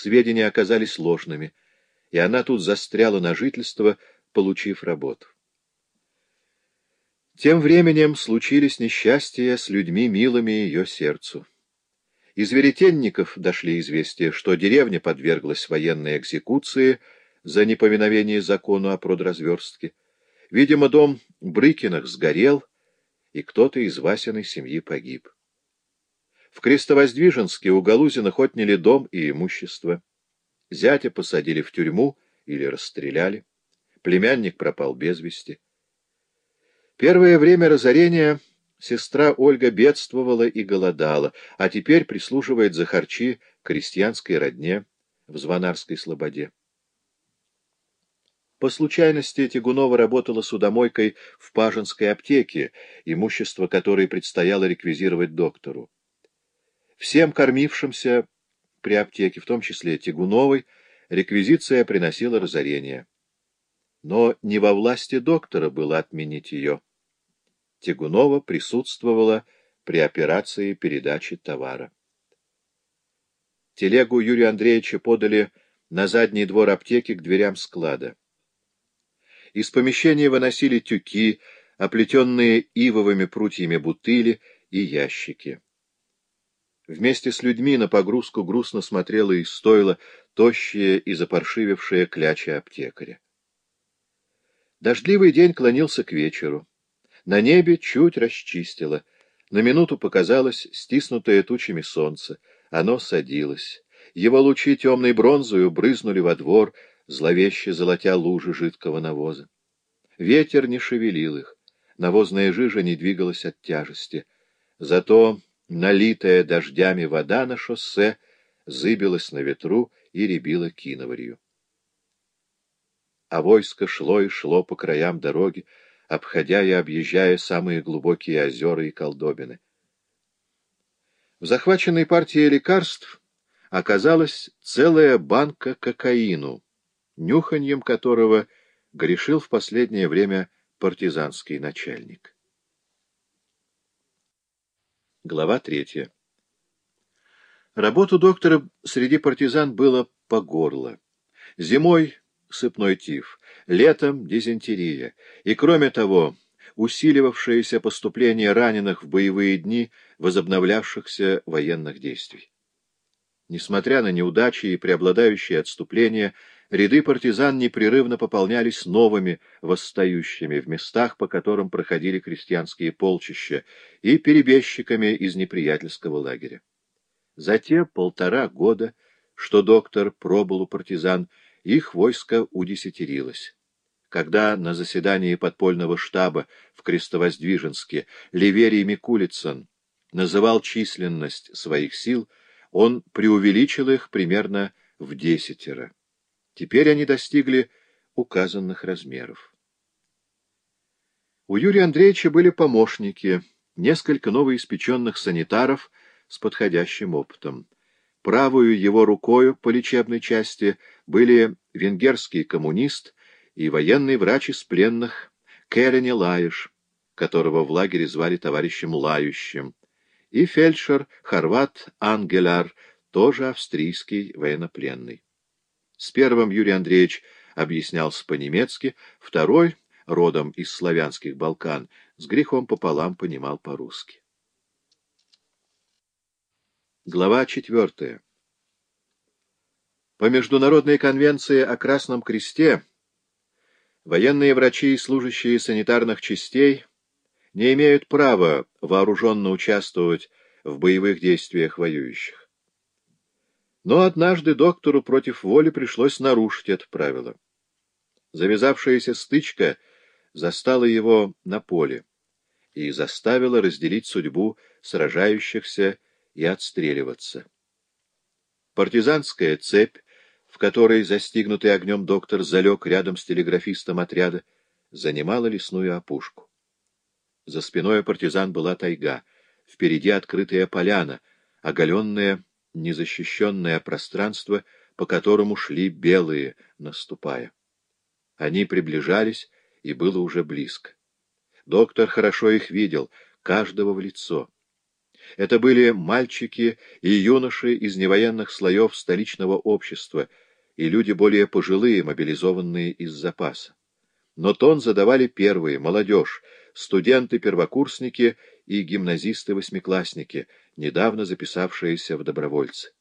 сведения оказались ложными, и она тут застряла на жительство, получив работу. Тем временем случились несчастья с людьми, милыми ее сердцу. Из веретенников дошли известия, что деревня подверглась военной экзекуции за неповиновение закону о продразверстке. Видимо, дом Брыкиных сгорел, и кто-то из Васиной семьи погиб. В Крестовоздвиженске у Галузиных отняли дом и имущество. Зятя посадили в тюрьму или расстреляли. Племянник пропал без вести. Первое время разорения сестра Ольга бедствовала и голодала, а теперь прислуживает за харчи крестьянской родне в Звонарской слободе. По случайности Тягунова работала судомойкой в Пажинской аптеке, имущество которой предстояло реквизировать доктору. Всем кормившимся при аптеке, в том числе Тягуновой, реквизиция приносила разорение. Но не во власти доктора было отменить ее. Тягунова присутствовала при операции передачи товара. Телегу Юрия Андреевича подали на задний двор аптеки к дверям склада. Из помещения выносили тюки, оплетенные ивовыми прутьями бутыли и ящики. Вместе с людьми на погрузку грустно смотрела и стоила тощая и запаршивевшая кляча аптекаря. Дождливый день клонился к вечеру. На небе чуть расчистило. На минуту показалось стиснутое тучами солнце. Оно садилось. Его лучи темной бронзою брызнули во двор, зловеще золотя лужи жидкого навоза. Ветер не шевелил их. Навозная жижа не двигалась от тяжести. Зато Налитая дождями вода на шоссе зыбилась на ветру и рябила киноварью. А войско шло и шло по краям дороги, обходя и объезжая самые глубокие озера и колдобины. В захваченной партии лекарств оказалась целая банка кокаину, нюханьем которого грешил в последнее время партизанский начальник. Глава третья. Работу доктора среди партизан было по горло. Зимой сыпной тиф, летом дизентерия, и, кроме того, усиливавшееся поступление раненых в боевые дни возобновлявшихся военных действий. Несмотря на неудачи и преобладающие отступления, ряды партизан непрерывно пополнялись новыми восстающими в местах, по которым проходили крестьянские полчища, и перебежчиками из неприятельского лагеря. За те полтора года, что доктор пробыл у партизан, их войско удесятерилось. Когда на заседании подпольного штаба в Крестовоздвиженске Ливерий Микулицын называл численность своих сил, он преувеличил их примерно в десятеро. Теперь они достигли указанных размеров. У Юрия Андреевича были помощники, несколько новоиспеченных санитаров с подходящим опытом. Правую его рукою по лечебной части были венгерский коммунист и военный врач из пленных Керени Лаиш, которого в лагере звали товарищем Лающим, и фельдшер хорват Ангеляр, тоже австрийский военнопленный. С первым Юрий Андреевич объяснялся по-немецки, второй, родом из славянских Балкан, с грехом пополам понимал по-русски. Глава четвертая. По Международной конвенции о Красном Кресте военные врачи и служащие санитарных частей не имеют права вооруженно участвовать в боевых действиях воюющих. Но однажды доктору против воли пришлось нарушить это правило. Завязавшаяся стычка застала его на поле и заставила разделить судьбу сражающихся и отстреливаться. Партизанская цепь, в которой застигнутый огнем доктор залег рядом с телеграфистом отряда, занимала лесную опушку. За спиной партизан была тайга, впереди открытая поляна, оголенная незащищенное пространство, по которому шли белые, наступая. Они приближались, и было уже близко. Доктор хорошо их видел, каждого в лицо. Это были мальчики и юноши из невоенных слоев столичного общества и люди более пожилые, мобилизованные из запаса. Но тон задавали первые, молодежь, студенты-первокурсники и гимназисты-восьмиклассники, недавно записавшиеся в добровольцы.